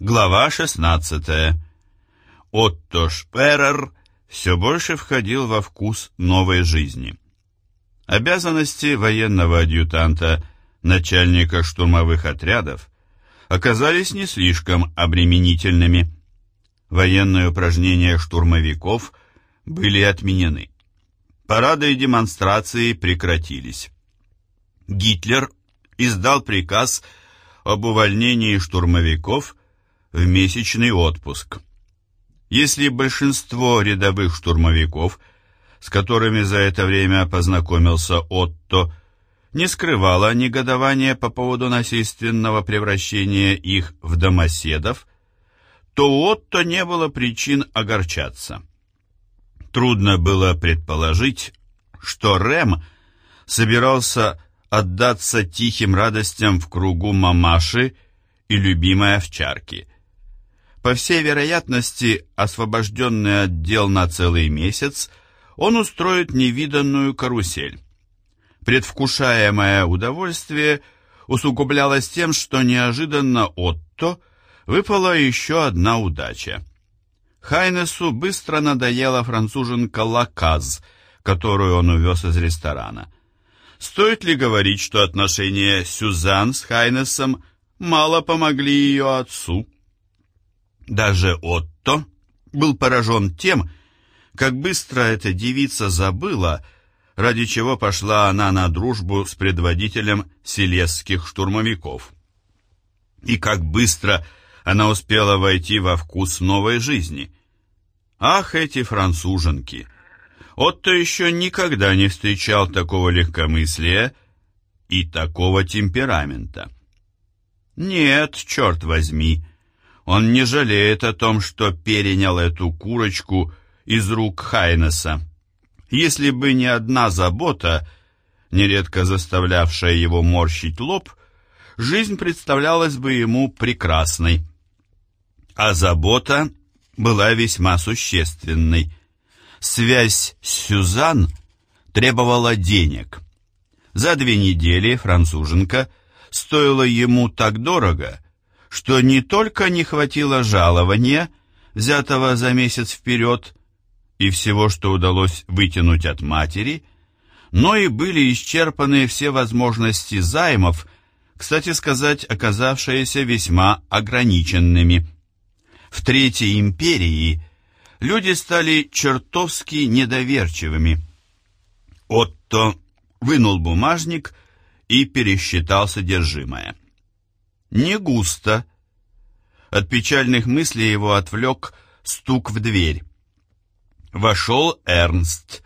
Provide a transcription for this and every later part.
Глава 16. Отто Шперер все больше входил во вкус новой жизни. Обязанности военного адъютанта, начальника штурмовых отрядов, оказались не слишком обременительными. Военные упражнения штурмовиков были отменены. Парады и демонстрации прекратились. Гитлер издал приказ об увольнении штурмовиков в месячный отпуск. Если большинство рядовых штурмовиков, с которыми за это время познакомился Отто, не скрывало негодования по поводу насильственного превращения их в домоседов, то у Отто не было причин огорчаться. Трудно было предположить, что Рэм собирался отдаться тихим радостям в кругу мамаши и любимой овчарки. По всей вероятности, освобожденный отдел на целый месяц, он устроит невиданную карусель. Предвкушаемое удовольствие усугублялось тем, что неожиданно Отто выпала еще одна удача. Хайнесу быстро надоела француженка Лаказ, которую он увез из ресторана. Стоит ли говорить, что отношения Сюзан с Хайнесом мало помогли ее отцу? Даже Отто был поражен тем, как быстро эта девица забыла, ради чего пошла она на дружбу с предводителем селесских штурмовиков. И как быстро она успела войти во вкус новой жизни. Ах, эти француженки! Отто еще никогда не встречал такого легкомыслия и такого темперамента. Нет, черт возьми, он не жалеет о том, что перенял эту курочку из рук Хайнеса. Если бы не одна забота, нередко заставлявшая его морщить лоб, жизнь представлялась бы ему прекрасной. А забота была весьма существенной. Связь с Сюзан требовала денег. За две недели француженка стоила ему так дорого, что не только не хватило жалования, взятого за месяц вперед, и всего, что удалось вытянуть от матери, но и были исчерпаны все возможности займов, кстати сказать, оказавшиеся весьма ограниченными. В Третьей империи люди стали чертовски недоверчивыми. Отто вынул бумажник и пересчитал содержимое. Не густо. От печальных мыслей его отвлек стук в дверь. Вошел Эрнст.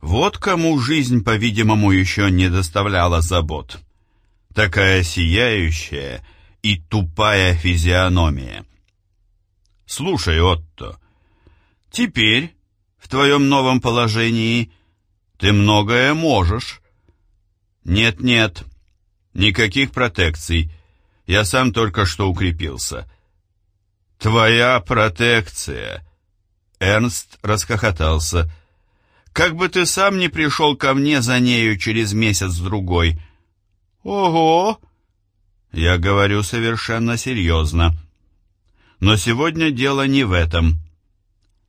Вот кому жизнь, по-видимому, еще не доставляла забот. Такая сияющая и тупая физиономия. Слушай, Отто, теперь, в твоем новом положении, ты многое можешь. Нет-нет, никаких протекций. Я сам только что укрепился. Твоя протекция. Эрнст расхохотался. Как бы ты сам не пришел ко мне за нею через месяц-другой. Ого! Я говорю совершенно серьезно. Но сегодня дело не в этом.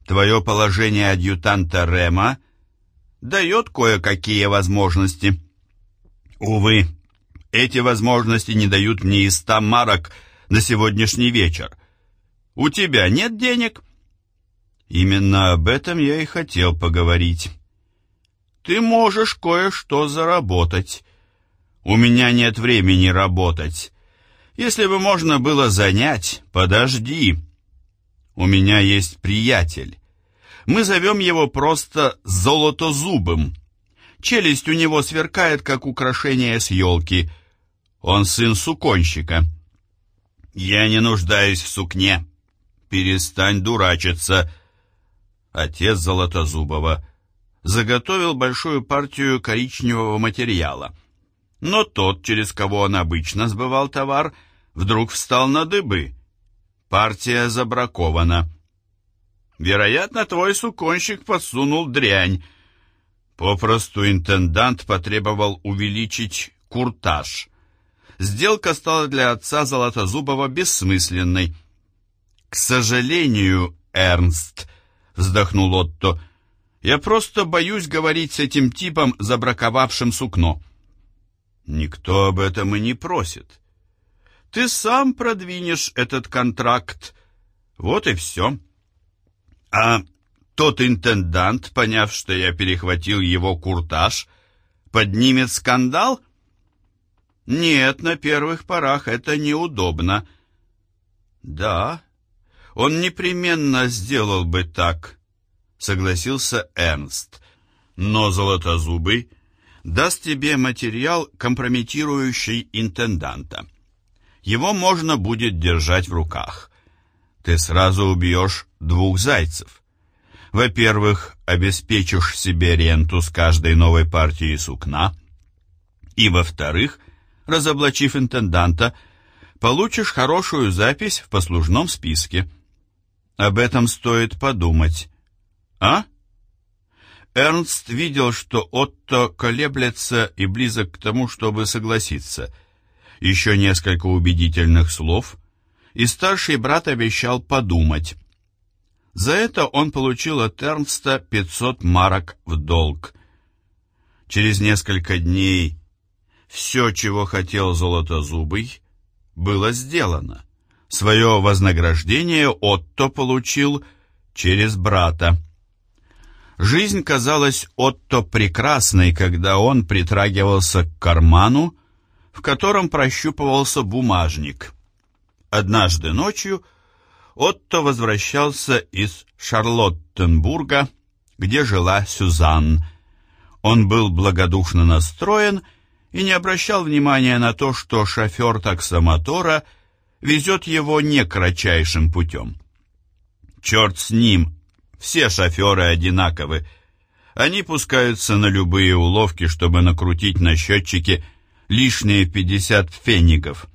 Твое положение адъютанта Рема дает кое-какие возможности. Увы, эти возможности не дают мне и ста марок на сегодняшний вечер. У тебя нет денег?» «Именно об этом я и хотел поговорить. Ты можешь кое-что заработать. У меня нет времени работать. Если бы можно было занять, подожди. У меня есть приятель. Мы зовем его просто Золотозубым. Челюсть у него сверкает, как украшение с елки — он сын суконщика. Я не нуждаюсь в сукне. Перестань дурачиться. Отец Золотозубова заготовил большую партию коричневого материала. Но тот, через кого он обычно сбывал товар, вдруг встал на дыбы. Партия забракована. Вероятно, твой суконщик подсунул дрянь. Попросту интендант потребовал увеличить куртаж. Сделка стала для отца Золотозубова бессмысленной. «К сожалению, Эрнст», — вздохнул Отто, — «я просто боюсь говорить с этим типом, забраковавшим сукно». «Никто об этом и не просит. Ты сам продвинешь этот контракт. Вот и все». «А тот интендант, поняв, что я перехватил его куртаж, поднимет скандал?» «Нет, на первых порах это неудобно». «Да, он непременно сделал бы так», — согласился Эрнст. «Но Золотозубый даст тебе материал, компрометирующий интенданта. Его можно будет держать в руках. Ты сразу убьешь двух зайцев. Во-первых, обеспечишь себе ренту с каждой новой партии сукна, и, во-вторых, разоблачив интенданта, получишь хорошую запись в послужном списке. Об этом стоит подумать. А? Эрнст видел, что Отто колеблется и близок к тому, чтобы согласиться. Еще несколько убедительных слов, и старший брат обещал подумать. За это он получил от Эрнста 500 марок в долг. Через несколько дней все, чего хотел Золотозубый, было сделано. Свое вознаграждение Отто получил через брата. Жизнь казалась Отто прекрасной, когда он притрагивался к карману, в котором прощупывался бумажник. Однажды ночью Отто возвращался из Шарлоттенбурга, где жила Сюзанн. Он был благодушно настроен и не обращал внимания на то, что шофер таксомотора – везет его не кратчайшим путем. Черт с ним, все шоферы одинаковы. Они пускаются на любые уловки, чтобы накрутить на счетчике лишние 50 фенигов.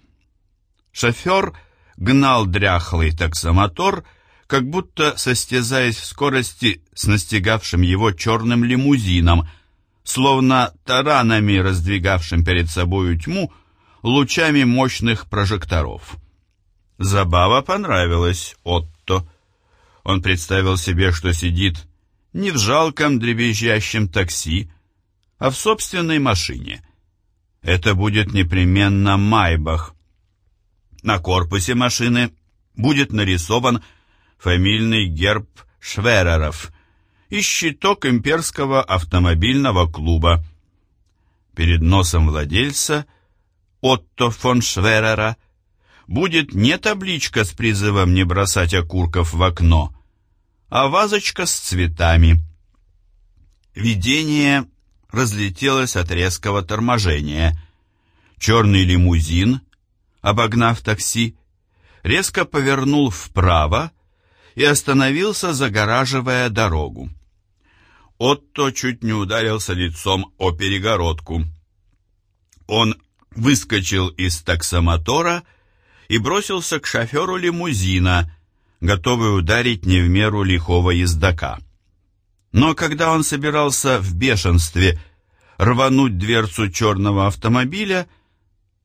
Шофер гнал дряхлый таксомотор, как будто состязаясь в скорости с настигавшим его черным лимузином, словно таранами раздвигавшим перед собою тьму лучами мощных прожекторов. Забава понравилась Отто. Он представил себе, что сидит не в жалком дребезжащем такси, а в собственной машине. Это будет непременно Майбах. На корпусе машины будет нарисован фамильный герб Швереров и щиток имперского автомобильного клуба. Перед носом владельца Отто фон Шверера – будет не табличка с призывом не бросать окурков в окно, а вазочка с цветами. Видение разлетелось от резкого торможения. Черный лимузин, обогнав такси, резко повернул вправо и остановился, загораживая дорогу. Отто чуть не ударился лицом о перегородку. Он выскочил из таксомотора и, и бросился к шоферу лимузина, готовый ударить не в меру лихого ездока. Но когда он собирался в бешенстве рвануть дверцу черного автомобиля,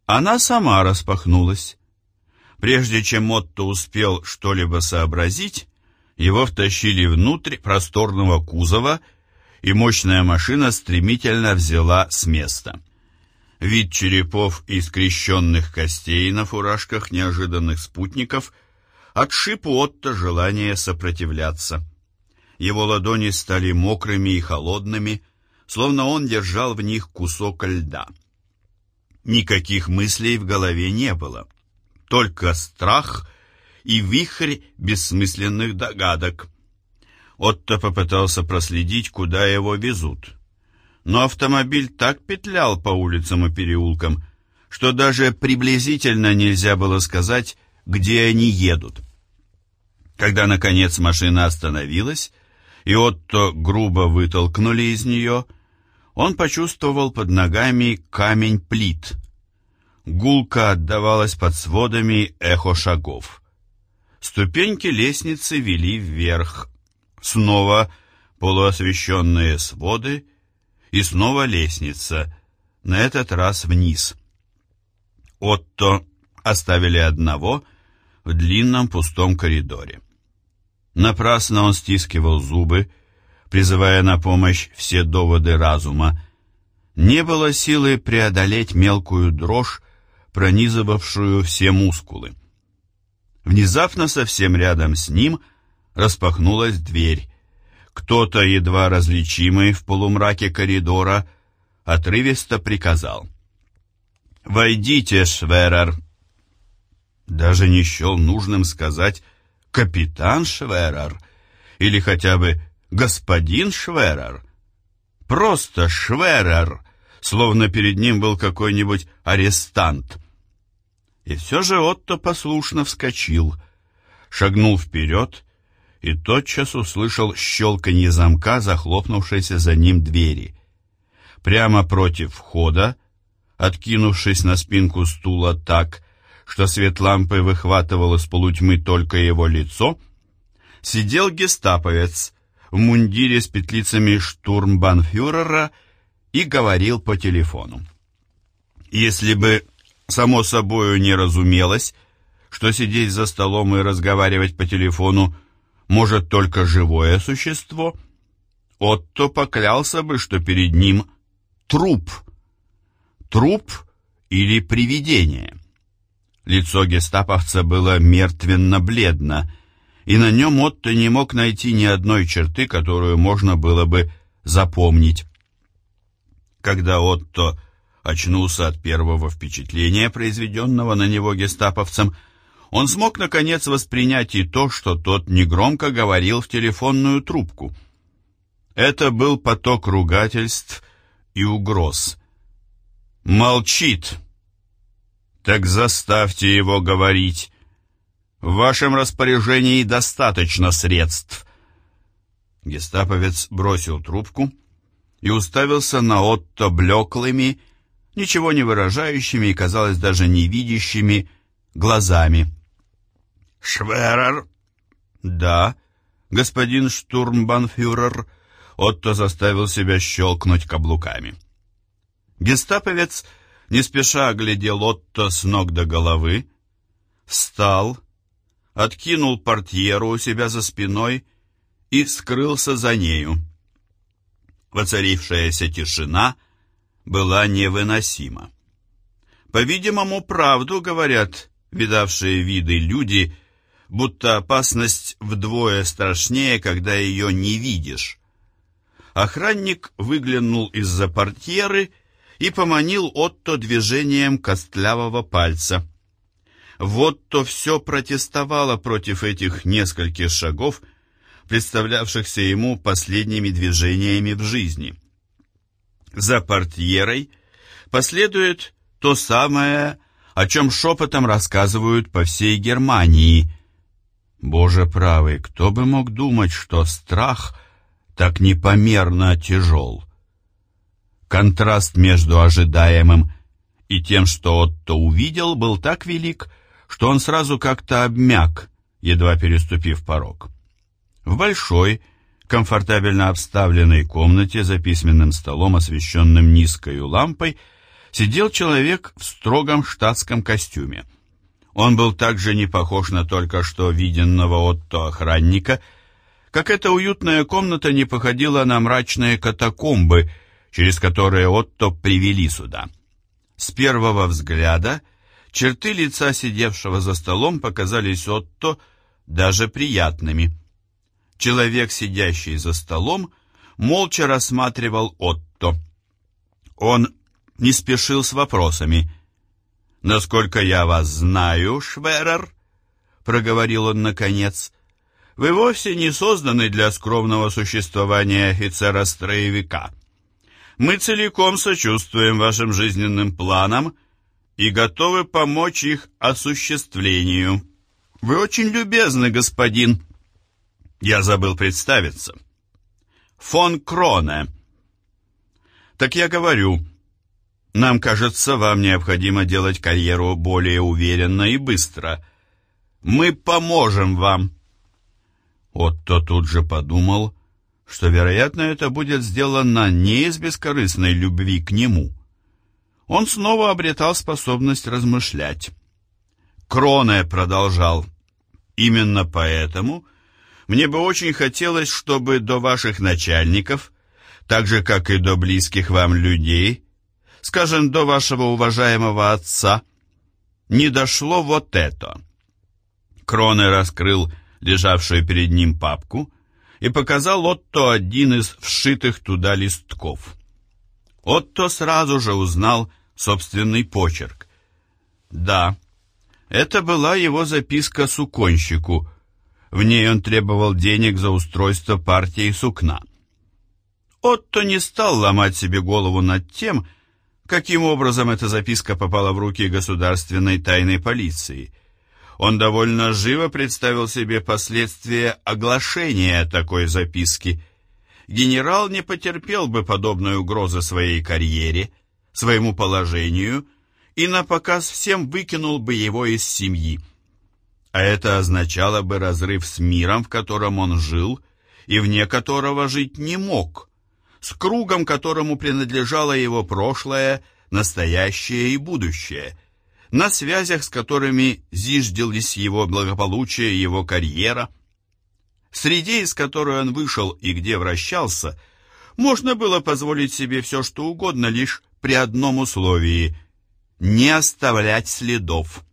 она сама распахнулась. Прежде чем Отто успел что-либо сообразить, его втащили внутрь просторного кузова, и мощная машина стремительно взяла с места. Вид черепов и скрещенных костей на фуражках неожиданных спутников отшиб у Отто желание сопротивляться. Его ладони стали мокрыми и холодными, словно он держал в них кусок льда. Никаких мыслей в голове не было, только страх и вихрь бессмысленных догадок. Отто попытался проследить, куда его везут но автомобиль так петлял по улицам и переулкам, что даже приблизительно нельзя было сказать, где они едут. Когда, наконец, машина остановилась, и Отто грубо вытолкнули из нее, он почувствовал под ногами камень плит. Гулка отдавалась под сводами эхо шагов. Ступеньки лестницы вели вверх. Снова полуосвещенные своды и снова лестница, на этот раз вниз. Отто оставили одного в длинном пустом коридоре. Напрасно он стискивал зубы, призывая на помощь все доводы разума. Не было силы преодолеть мелкую дрожь, пронизывавшую все мускулы. Внезапно совсем рядом с ним распахнулась дверь. Кто-то, едва различимый в полумраке коридора, отрывисто приказал. «Войдите, Шверер!» Даже не счел нужным сказать «капитан Шверер» или хотя бы «господин Шверер». Просто Шверер, словно перед ним был какой-нибудь арестант. И все же Отто послушно вскочил, шагнул вперед и тотчас услышал щелканье замка, захлопнувшейся за ним двери. Прямо против входа, откинувшись на спинку стула так, что свет лампы выхватывал из полутьмы только его лицо, сидел гестаповец в мундире с петлицами штурмбанфюрера и говорил по телефону. Если бы само собою не разумелось, что сидеть за столом и разговаривать по телефону может только живое существо, Отто поклялся бы, что перед ним труп. Труп или привидение. Лицо гестаповца было мертвенно-бледно, и на нем Отто не мог найти ни одной черты, которую можно было бы запомнить. Когда Отто очнулся от первого впечатления, произведенного на него гестаповцем, он смог наконец воспринять и то, что тот негромко говорил в телефонную трубку. Это был поток ругательств и угроз. «Молчит!» «Так заставьте его говорить. В вашем распоряжении достаточно средств». Гестаповец бросил трубку и уставился на Отто блеклыми, ничего не выражающими и, казалось, даже не видящими глазами. «Шверер?» «Да, господин штурмбанфюрер», Отто заставил себя щелкнуть каблуками. Гестаповец не спеша оглядел Отто с ног до головы, встал, откинул портьеру у себя за спиной и скрылся за нею. Воцарившаяся тишина была невыносима. По-видимому, правду говорят видавшие виды люди, будто опасность вдвое страшнее, когда ее не видишь. Охранник выглянул из-за портьеры и поманил Отто движением костлявого пальца. Вот то все протестовало против этих нескольких шагов, представлявшихся ему последними движениями в жизни. За портьерой последует то самое, о чем шепотом рассказывают по всей Германии. Боже правый, кто бы мог думать, что страх так непомерно тяжел. Контраст между ожидаемым и тем, что Отто увидел, был так велик, что он сразу как-то обмяк, едва переступив порог. В большой, комфортабельно обставленной комнате за письменным столом, освещенным низкой лампой, сидел человек в строгом штатском костюме. Он был также не похож на только что виденного Отто охранника, как эта уютная комната не походила на мрачные катакомбы, через которые Отто привели сюда. С первого взгляда черты лица сидевшего за столом показались Отто даже приятными. Человек, сидящий за столом, молча рассматривал Отто. Он не спешил с вопросами. «Насколько я вас знаю, Шверер», — проговорил он наконец, — «вы вовсе не созданы для скромного существования офицера-строевика. Мы целиком сочувствуем вашим жизненным планам и готовы помочь их осуществлению. Вы очень любезны, господин». Я забыл представиться. «Фон Кроне». «Так я говорю...» Нам кажется, вам необходимо делать карьеру более уверенно и быстро. Мы поможем вам. Отто тут же подумал, что, вероятно, это будет сделано не из бескорыстной любви к нему. Он снова обретал способность размышлять. Кроне продолжал. Именно поэтому мне бы очень хотелось, чтобы до ваших начальников, так же, как и до близких вам людей, скажем, до вашего уважаемого отца, не дошло вот это. Кроне раскрыл лежавшую перед ним папку и показал Отто один из вшитых туда листков. Отто сразу же узнал собственный почерк. Да, это была его записка суконщику. В ней он требовал денег за устройство партии сукна. Отто не стал ломать себе голову над тем, каким образом эта записка попала в руки государственной тайной полиции. Он довольно живо представил себе последствия оглашения такой записки. Генерал не потерпел бы подобной угрозы своей карьере, своему положению и на показ всем выкинул бы его из семьи. А это означало бы разрыв с миром, в котором он жил и вне которого жить не мог – с кругом, которому принадлежало его прошлое, настоящее и будущее, на связях, с которыми зиждились его благополучие его карьера. Среде, из которой он вышел и где вращался, можно было позволить себе все, что угодно, лишь при одном условии – не оставлять следов.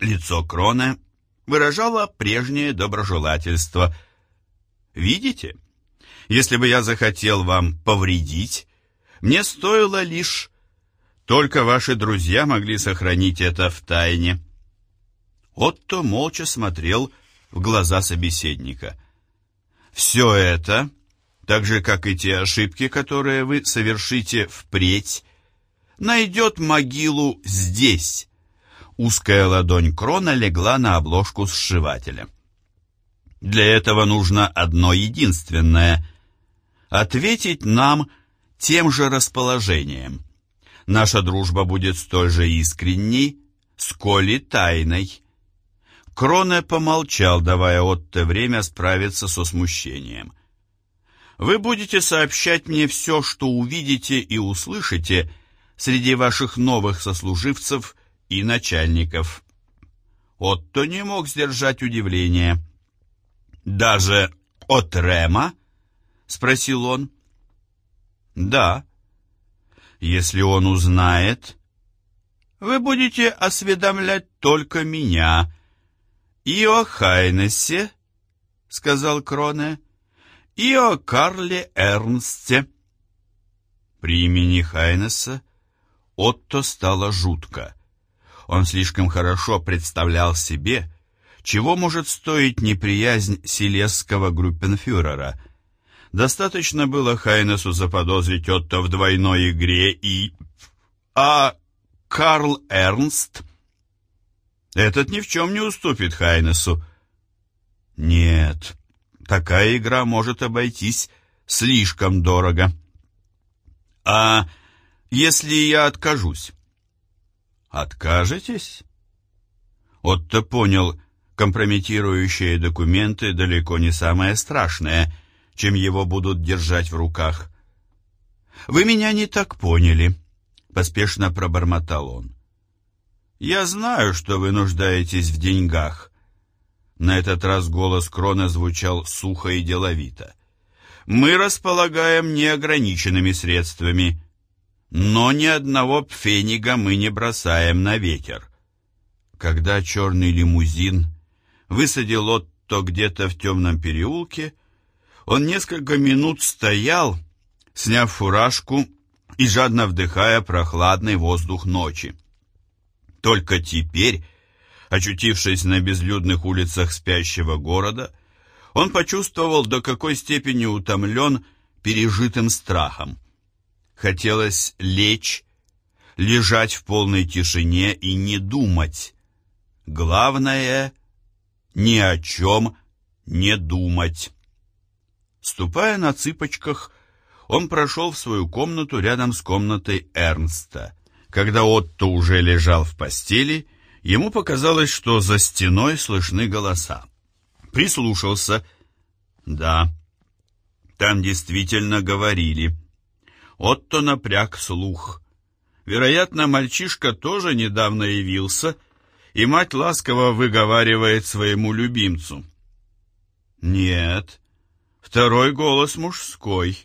Лицо Крона выражало прежнее доброжелательство. «Видите?» Если бы я захотел вам повредить, мне стоило лишь... Только ваши друзья могли сохранить это в тайне. Отто молча смотрел в глаза собеседника. Все это, так же, как и те ошибки, которые вы совершите впредь, найдет могилу здесь. Узкая ладонь Крона легла на обложку сшивателя. Для этого нужно одно единственное ответить нам тем же расположением. Наша дружба будет столь же искренней, сколь и тайной. Кроне помолчал, давая Отте время справиться со смущением. Вы будете сообщать мне все, что увидите и услышите среди ваших новых сослуживцев и начальников. Отто не мог сдержать удивление. Даже от Рема спросил он. Да. Если он узнает, вы будете осведомлять только меня. И Хайнесе, сказал Кроне, и о Карле Эрнсте. При имени Хайнеса Отто стало жутко. Он слишком хорошо представлял себе, чего может стоить неприязнь силесского группенфюрера — Достаточно было Хайнесу заподозрить Отто в двойной игре и... А Карл Эрнст? Этот ни в чем не уступит Хайнесу. Нет, такая игра может обойтись слишком дорого. А если я откажусь? Откажетесь? Отто понял, компрометирующие документы далеко не самое страшное — чем его будут держать в руках. «Вы меня не так поняли», — поспешно пробормотал он. «Я знаю, что вы нуждаетесь в деньгах». На этот раз голос Крона звучал сухо и деловито. «Мы располагаем неограниченными средствами, но ни одного пфенига мы не бросаем на ветер». Когда черный лимузин высадил Отто где-то в темном переулке, он несколько минут стоял, сняв фуражку и жадно вдыхая прохладный воздух ночи. Только теперь, очутившись на безлюдных улицах спящего города, он почувствовал, до какой степени утомлен пережитым страхом. Хотелось лечь, лежать в полной тишине и не думать. Главное — ни о чем не думать. Ступая на цыпочках, он прошел в свою комнату рядом с комнатой Эрнста. Когда Отто уже лежал в постели, ему показалось, что за стеной слышны голоса. Прислушался. Да, там действительно говорили. Отто напряг слух. Вероятно, мальчишка тоже недавно явился и мать ласково выговаривает своему любимцу. Нет, второй голос мужской.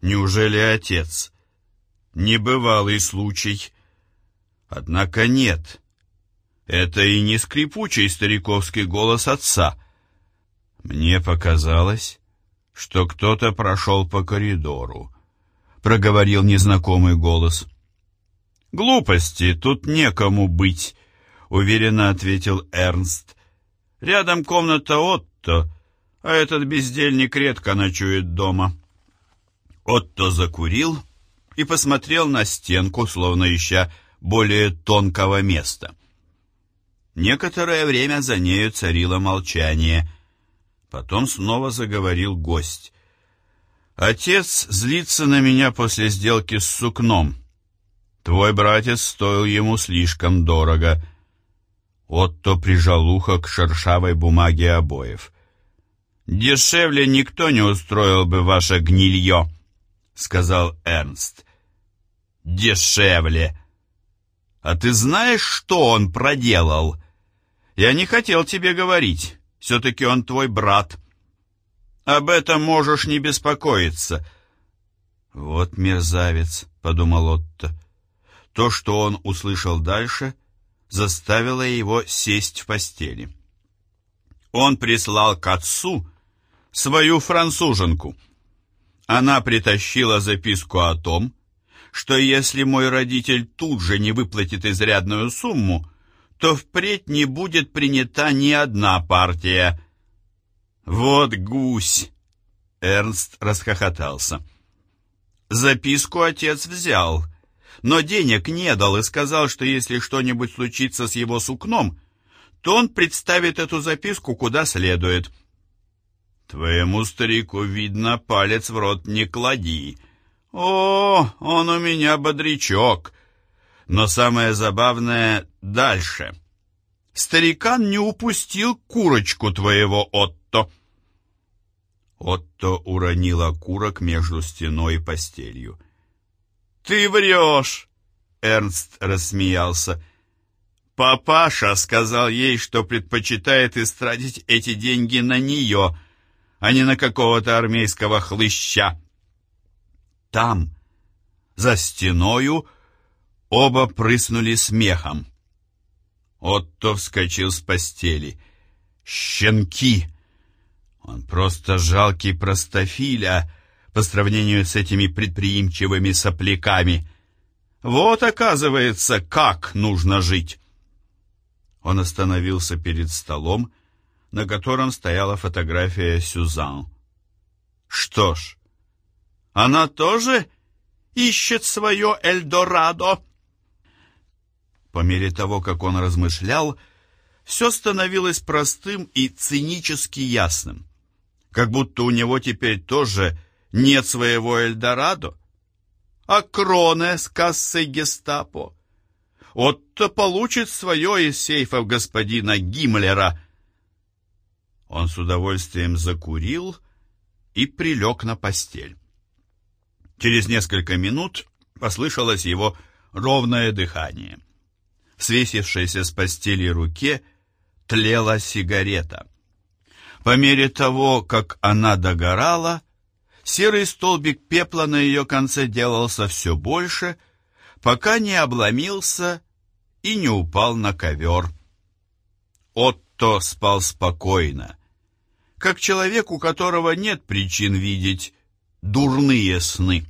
Неужели отец? Небывалый случай. Однако нет. Это и не скрипучий стариковский голос отца. Мне показалось, что кто-то прошел по коридору. Проговорил незнакомый голос. «Глупости, тут некому быть», — уверенно ответил Эрнст. «Рядом комната Отто, а этот бездельник редко ночует дома». Отто закурил и посмотрел на стенку, словно ища более тонкого места. Некоторое время за нею царило молчание. Потом снова заговорил гость. «Отец злится на меня после сделки с сукном. Твой братец стоил ему слишком дорого». Отто прижал ухо к шершавой бумаге обоев. «Дешевле никто не устроил бы ваше гнилье», — сказал Эрнст. «Дешевле!» «А ты знаешь, что он проделал?» «Я не хотел тебе говорить. Все-таки он твой брат. Об этом можешь не беспокоиться». «Вот мерзавец», — подумал Отто. То, что он услышал дальше, заставило его сесть в постели. Он прислал к отцу свою француженку. Она притащила записку о том, что если мой родитель тут же не выплатит изрядную сумму, то впредь не будет принята ни одна партия. Вот гусь! Эрнст расхохотался. Записку отец взял, но денег не дал и сказал, что если что-нибудь случится с его сукном, то он представит эту записку куда следует. Твоему старику, видно, палец в рот не клади. О, он у меня бодрячок. Но самое забавное дальше. Старикан не упустил курочку твоего, Отто. Отто уронила курок между стеной и постелью. «Ты врешь!» — Эрнст рассмеялся. «Папаша сказал ей, что предпочитает истратить эти деньги на нее, а не на какого-то армейского хлыща». Там, за стеною, оба прыснули смехом. Отто вскочил с постели. «Щенки!» Он просто жалкий простофиля по сравнению с этими предприимчивыми сопляками. Вот, оказывается, как нужно жить. Он остановился перед столом, на котором стояла фотография Сюзан. Что ж, она тоже ищет свое Эльдорадо. По мере того, как он размышлял, все становилось простым и цинически ясным. Как будто у него теперь тоже нет своего Эльдорадо. А Кроне с кассой гестапо. Отто получит свое из сейфов господина Гиммлера. Он с удовольствием закурил и прилег на постель. Через несколько минут послышалось его ровное дыхание. В свесившейся с постели руке тлела сигарета. По мере того, как она догорала, серый столбик пепла на ее конце делался все больше, пока не обломился и не упал на ковер. Отто спал спокойно, как человек, у которого нет причин видеть дурные сны.